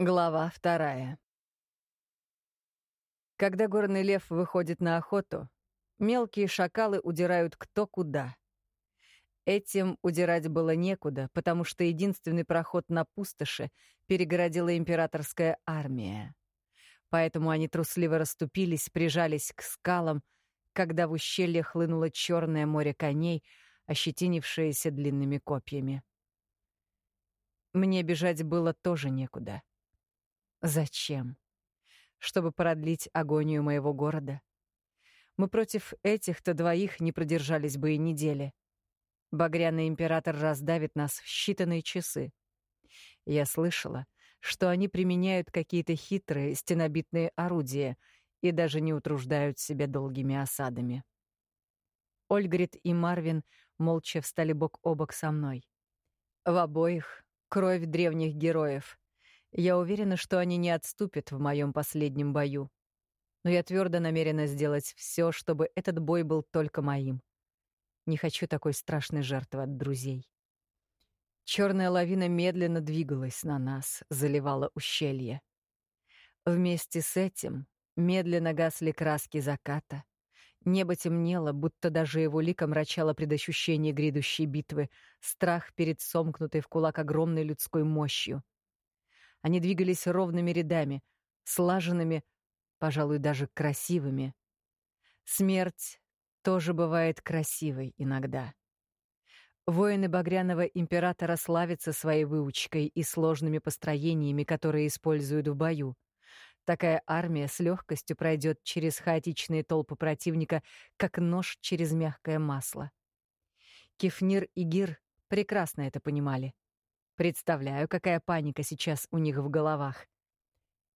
Глава вторая. Когда горный лев выходит на охоту, мелкие шакалы удирают кто куда. Этим удирать было некуда, потому что единственный проход на пустоши перегородила императорская армия. Поэтому они трусливо расступились, прижались к скалам, когда в ущелье хлынуло черное море коней, ощетинившееся длинными копьями. Мне бежать было тоже некуда. Зачем? Чтобы продлить агонию моего города? Мы против этих-то двоих не продержались бы и недели. Багряный император раздавит нас в считанные часы. Я слышала, что они применяют какие-то хитрые стенобитные орудия и даже не утруждают себя долгими осадами. Ольгрид и Марвин молча встали бок о бок со мной. В обоих кровь древних героев, я уверена, что они не отступят в моем последнем бою. Но я твердо намерена сделать все, чтобы этот бой был только моим. Не хочу такой страшной жертвы от друзей. Черная лавина медленно двигалась на нас, заливала ущелье. Вместе с этим медленно гасли краски заката. Небо темнело, будто даже его лика мрачало предощущение грядущей битвы, страх перед сомкнутой в кулак огромной людской мощью — они двигались ровными рядами, слаженными, пожалуй, даже красивыми. Смерть тоже бывает красивой иногда. Воины Багряного императора славятся своей выучкой и сложными построениями, которые используют в бою. Такая армия с легкостью пройдет через хаотичные толпы противника, как нож через мягкое масло. Кефнир и Гир прекрасно это понимали. Представляю, какая паника сейчас у них в головах.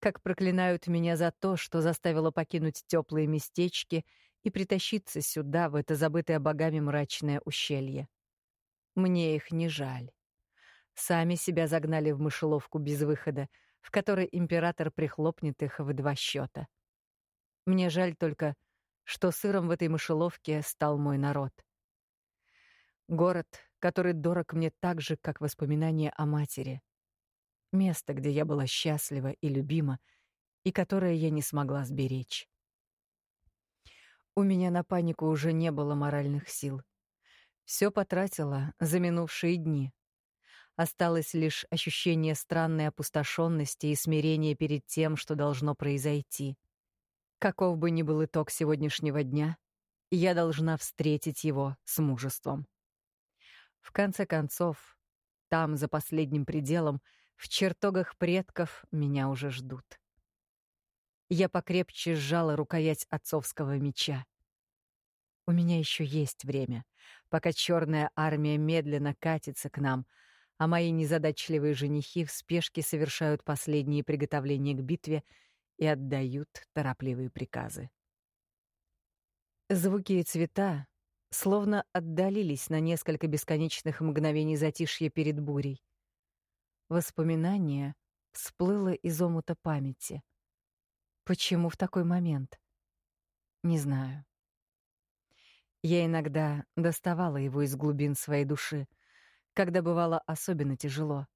Как проклинают меня за то, что заставила покинуть теплые местечки и притащиться сюда, в это забытое богами мрачное ущелье. Мне их не жаль. Сами себя загнали в мышеловку без выхода, в которой император прихлопнет их в два счета. Мне жаль только, что сыром в этой мышеловке стал мой народ. Город, который дорог мне так же, как воспоминания о матери. Место, где я была счастлива и любима, и которое я не смогла сберечь. У меня на панику уже не было моральных сил. Все потратила за минувшие дни. Осталось лишь ощущение странной опустошенности и смирения перед тем, что должно произойти. Каков бы ни был итог сегодняшнего дня, я должна встретить его с мужеством. В конце концов, там, за последним пределом, в чертогах предков меня уже ждут. Я покрепче сжала рукоять отцовского меча. У меня еще есть время, пока черная армия медленно катится к нам, а мои незадачливые женихи в спешке совершают последние приготовления к битве и отдают торопливые приказы. Звуки и цвета, словно отдалились на несколько бесконечных мгновений затишья перед бурей. Воспоминание всплыло из омута памяти. Почему в такой момент? Не знаю. Я иногда доставала его из глубин своей души, когда бывало особенно тяжело.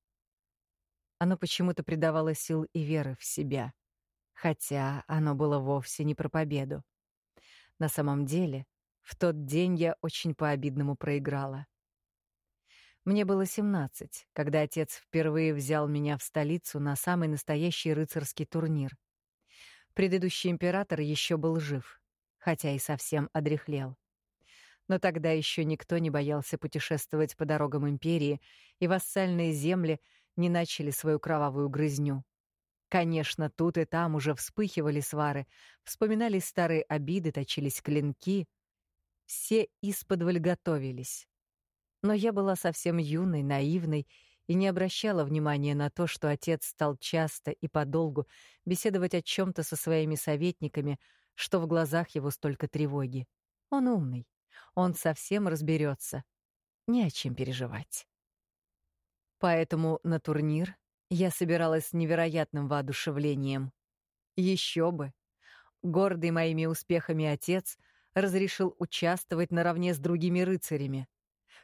Оно почему-то придавало сил и веры в себя, хотя оно было вовсе не про победу. На самом деле — в тот день я очень по-обидному проиграла. Мне было 17, когда отец впервые взял меня в столицу на самый настоящий рыцарский турнир. Предыдущий император еще был жив, хотя и совсем одряхлел. Но тогда еще никто не боялся путешествовать по дорогам империи, и вассальные земли не начали свою кровавую грызню. Конечно, тут и там уже вспыхивали свары, вспоминались старые обиды, точились клинки, все исподволь готовились. Но я была совсем юной, наивной и не обращала внимания на то, что отец стал часто и подолгу беседовать о чем то со своими советниками, что в глазах его столько тревоги. Он умный, он совсем разберется. Не о чем переживать. Поэтому на турнир я собиралась с невероятным воодушевлением. Еще бы! Гордый моими успехами отец — разрешил участвовать наравне с другими рыцарями.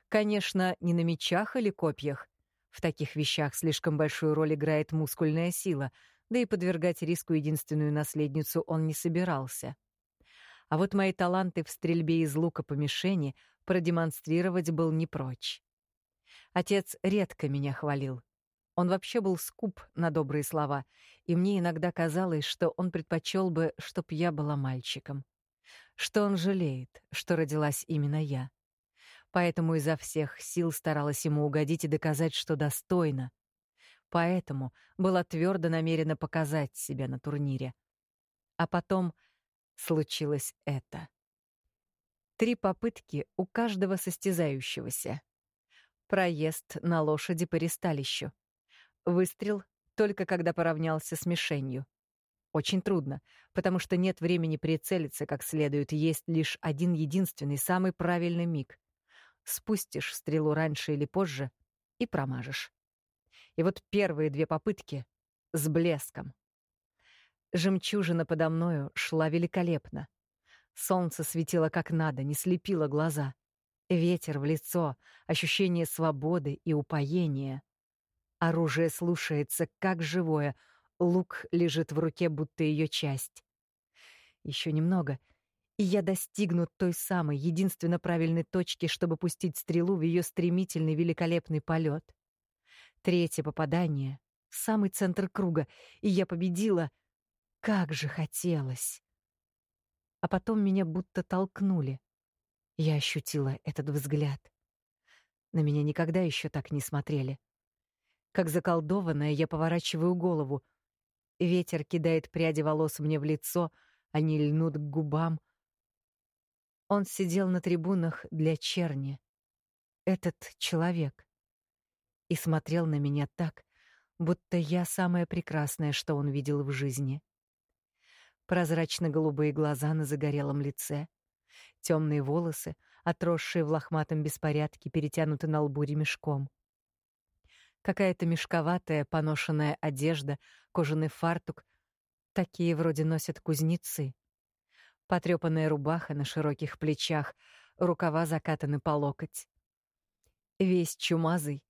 Конечно, не на мечах или копьях, В таких вещах слишком большую роль играет мускульная сила, да и подвергать риску единственную наследницу он не собирался. А вот мои таланты в стрельбе из лука по мишени продемонстрировать был не прочь. Отец редко меня хвалил. Он вообще был скуп на добрые слова, и мне иногда казалось, что он предпочел бы, чтоб я была мальчиком. Что он жалеет, что родилась именно я. Поэтому изо всех сил старалась ему угодить и доказать, что достойна. Поэтому была твердо намерена показать себя на турнире. А потом случилось это. Три попытки у каждого состязающегося. Проезд на лошади по ресталищу. Выстрел только когда поравнялся с мишенью. Очень трудно, потому что нет времени прицелиться как следует, есть лишь один единственный, самый правильный миг. Спустишь стрелу раньше или позже и промажешь. И вот первые две попытки с блеском. Жемчужина подо мною шла великолепно. Солнце светило как надо, не слепило глаза. Ветер в лицо, ощущение свободы и упоения. Оружие слушается, как живое. Лук лежит в руке, будто ее часть. Еще немного, и я достигну той самой, единственно правильной точки, чтобы пустить стрелу в ее стремительный великолепный полет. Третье попадание — в самый центр круга, и я победила. Как же хотелось! А потом меня будто толкнули. Я ощутила этот взгляд. На меня никогда еще так не смотрели. Как заколдованная, я поворачиваю голову. Ветер кидает пряди волос мне в лицо, они льнут к губам. Он сидел на трибунах для черни. Этот человек и смотрел на меня так, будто я самое прекрасное, что он видел в жизни. Прозрачно-голубые глаза на загорелом лице, темные волосы, отросшие в лохматом беспорядке, перетянуты на лбу ремешком. Какая-то мешковатая, поношенная одежда, кожаный фартук. Такие вроде носят кузнецы. Потрёпанная рубаха на широких плечах, рукава закатаны по локоть. Весь чумазый,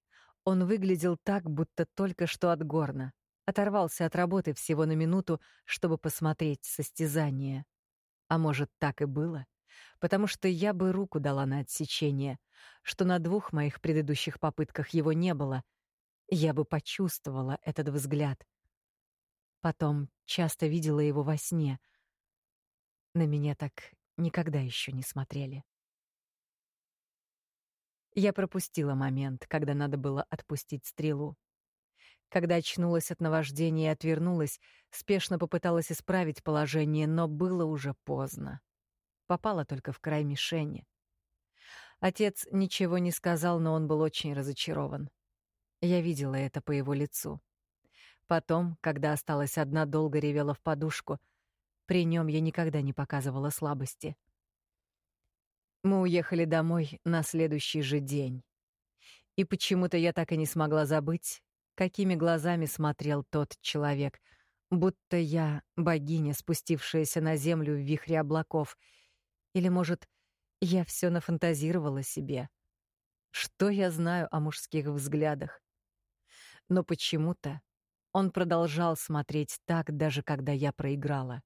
он выглядел так, будто только что от горна. Оторвался от работы всего на минуту, чтобы посмотреть состязание. А может, так и было? Потому что я бы руку дала на отсечение, что на двух моих предыдущих попытках его не было. Я бы почувствовала этот взгляд. Потом часто видела его во сне. На меня так никогда еще не смотрели. Я пропустила момент, когда надо было отпустить стрелу. Когда очнулась от наваждения и отвернулась, спешно попыталась исправить положение, но было уже поздно. Попала только в край мишени. Отец ничего не сказал, но он был очень разочарован. Я видела это по его лицу. Потом, когда осталась одна, долго ревела в подушку. При нем я никогда не показывала слабости. Мы уехали домой на следующий же день. И почему-то я так и не смогла забыть, какими глазами смотрел тот человек, будто я богиня, спустившаяся на землю в вихре облаков. Или, может, я все нафантазировала себе. Что я знаю о мужских взглядах? Но почему-то он продолжал смотреть так, даже когда я проиграла.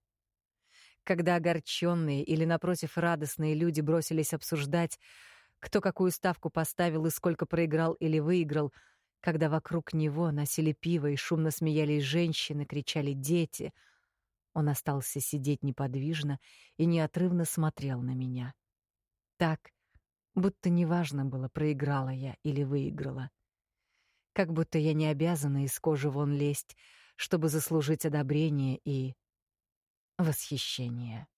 Когда огорченные или, напротив, радостные люди бросились обсуждать, кто какую ставку поставил и сколько проиграл или выиграл, когда вокруг него носили пиво и шумно смеялись женщины, кричали дети, он остался сидеть неподвижно и неотрывно смотрел на меня. Так, будто неважно было, проиграла я или выиграла. Как будто я не обязана из кожи вон лезть, чтобы заслужить одобрение и восхищение.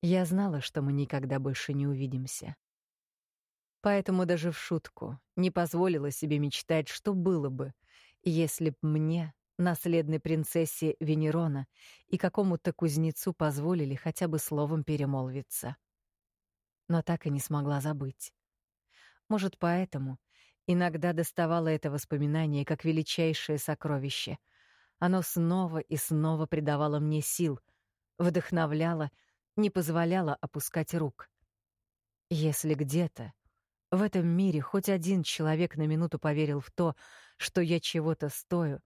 Я знала, что мы никогда больше не увидимся. Поэтому даже в шутку не позволила себе мечтать, что было бы, если б мне, наследной принцессе Венерона, и какому-то кузнецу позволили хотя бы словом перемолвиться. Но так и не смогла забыть. Может, поэтому иногда доставала это воспоминание как величайшее сокровище — оно снова и снова придавало мне сил, вдохновляло, не позволяло опускать рук. Если где-то, в этом мире хоть один человек на минуту поверил в то, что я чего-то стою,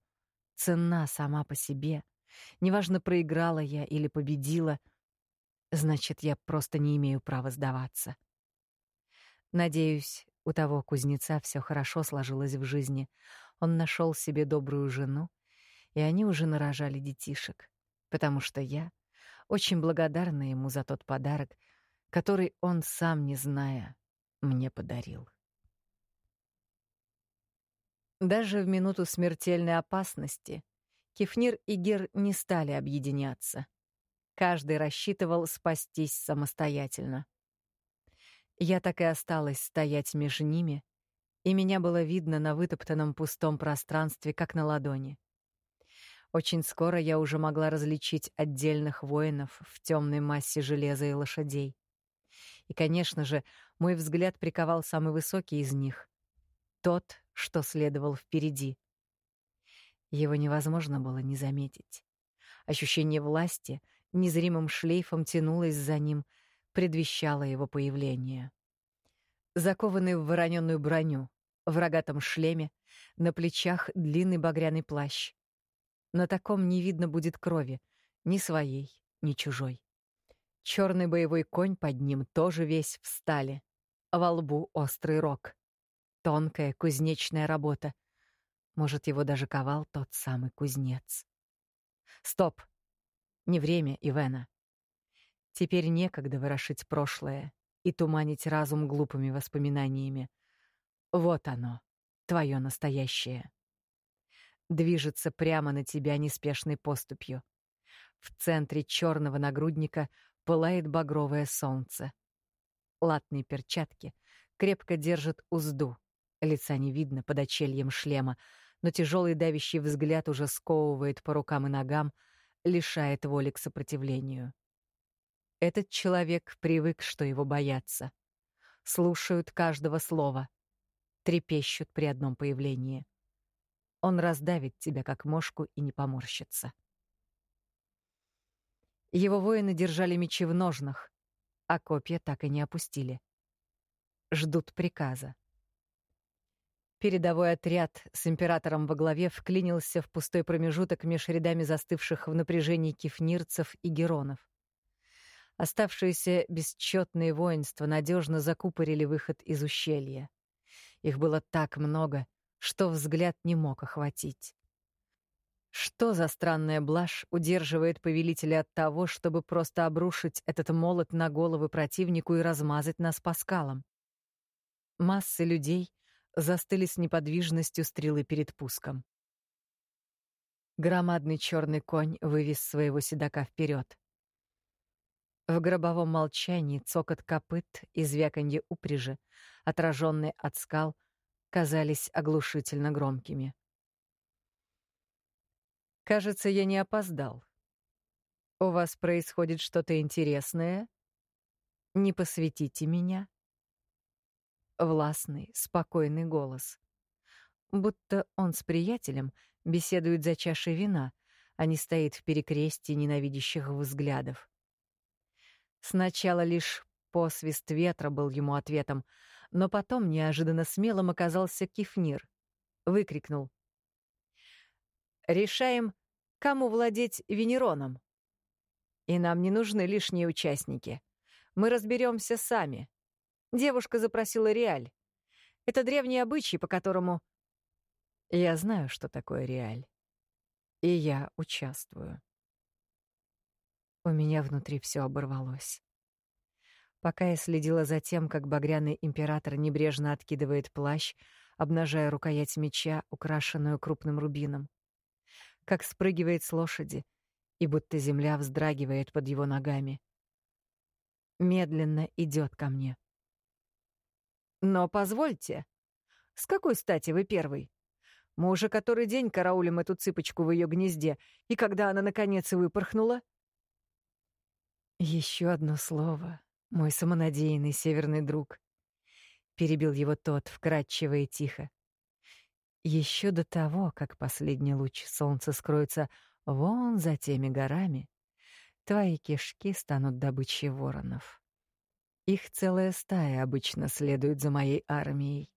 цена сама по себе, неважно, проиграла я или победила, значит, я просто не имею права сдаваться. Надеюсь, у того кузнеца все хорошо сложилось в жизни. Он нашел себе добрую жену, и они уже нарожали детишек, потому что я очень благодарна ему за тот подарок, который он сам, не зная, мне подарил. Даже в минуту смертельной опасности Кефнир и Гер не стали объединяться. Каждый рассчитывал спастись самостоятельно. Я так и осталась стоять между ними, и меня было видно на вытоптанном пустом пространстве, как на ладони. Очень скоро я уже могла различить отдельных воинов в темной массе железа и лошадей. И, конечно же, мой взгляд приковал самый высокий из них — тот, что следовал впереди. Его невозможно было не заметить. Ощущение власти незримым шлейфом тянулось за ним — предвещало его появление. Закованный в вороненную броню, в рогатом шлеме, на плечах длинный багряный плащ. На таком не видно будет крови, ни своей, ни чужой. Черный боевой конь под ним тоже весь в стали. Во лбу острый рог. Тонкая кузнечная работа. Может, его даже ковал тот самый кузнец. Стоп! Не время, Ивена. Теперь некогда ворошить прошлое и туманить разум глупыми воспоминаниями. Вот оно, твое настоящее. Движется прямо на тебя неспешной поступью. В центре черного нагрудника пылает багровое солнце. Латные перчатки крепко держат узду. Лица не видно под очельем шлема, но тяжелый давящий взгляд уже сковывает по рукам и ногам, лишает воли к сопротивлению. Этот человек привык, что его боятся. Слушают каждого слова. Трепещут при одном появлении. Он раздавит тебя, как мошку, и не поморщится. Его воины держали мечи в ножнах, а копья так и не опустили. Ждут приказа. Передовой отряд с императором во главе вклинился в пустой промежуток меж рядами застывших в напряжении кефнирцев и геронов. Оставшиеся бесчетные воинства надежно закупорили выход из ущелья. Их было так много, что взгляд не мог охватить. Что за странная блажь удерживает повелителя от того, чтобы просто обрушить этот молот на головы противнику и размазать нас по скалам? Массы людей застыли с неподвижностью стрелы перед пуском. Громадный черный конь вывез своего седока вперед. В гробовом молчании цокот копыт и звяканье упряжи, отраженные от скал, казались оглушительно громкими. «Кажется, я не опоздал. У вас происходит что-то интересное? Не посвятите меня?» Властный, спокойный голос. Будто он с приятелем беседует за чашей вина, а не стоит в перекрестии ненавидящих взглядов. Сначала лишь посвист ветра был ему ответом, но потом неожиданно смелым оказался Кифнир. Выкрикнул. «Решаем, кому владеть Венероном. И нам не нужны лишние участники. Мы разберемся сами. Девушка запросила реаль. Это древний обычай, по которому... Я знаю, что такое реаль. И я участвую. У меня внутри все оборвалось. Пока я следила за тем, как багряный император небрежно откидывает плащ, обнажая рукоять меча, украшенную крупным рубином, как спрыгивает с лошади, и будто земля вздрагивает под его ногами. Медленно идет ко мне. «Но позвольте, с какой стати вы первый? Мы уже который день караулим эту цыпочку в ее гнезде, и когда она, наконец, выпорхнула, еще одно слово, мой самонадеянный северный друг. Перебил его тот, вкрадчиво и тихо. Еще до того, как последний луч солнца скроется вон за теми горами, твои кишки станут добычей воронов. Их целая стая обычно следует за моей армией.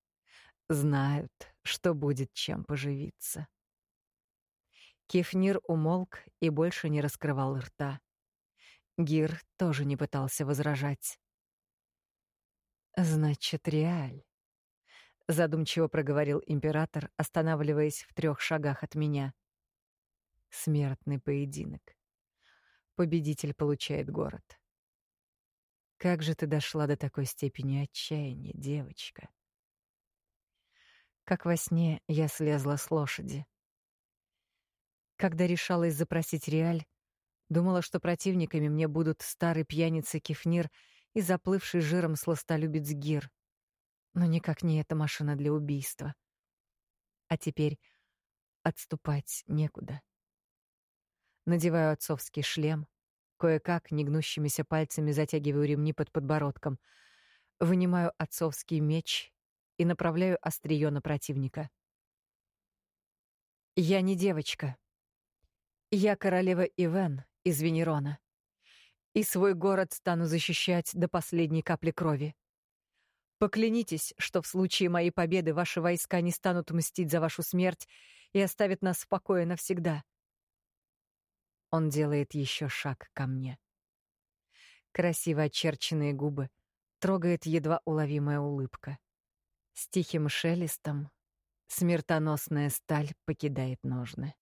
Знают, что будет чем поживиться. Кефнир умолк и больше не раскрывал рта. Гир тоже не пытался возражать. «Значит, Реаль», — задумчиво проговорил император, останавливаясь в трех шагах от меня. «Смертный поединок. Победитель получает город. Как же ты дошла до такой степени отчаяния, девочка?» Как во сне я слезла с лошади. Когда решалась запросить Реаль, думала, что противниками мне будут старый пьяница Кефнир и заплывший жиром сластолюбец Гир. Но никак не эта машина для убийства. А теперь отступать некуда. Надеваю отцовский шлем, кое-как негнущимися пальцами затягиваю ремни под подбородком, вынимаю отцовский меч и направляю острие на противника. Я не девочка. Я королева Ивен из Венерона и свой город стану защищать до последней капли крови. Поклянитесь, что в случае моей победы ваши войска не станут мстить за вашу смерть и оставят нас в покое навсегда. Он делает еще шаг ко мне. Красиво очерченные губы трогает едва уловимая улыбка. С тихим шелестом смертоносная сталь покидает ножны.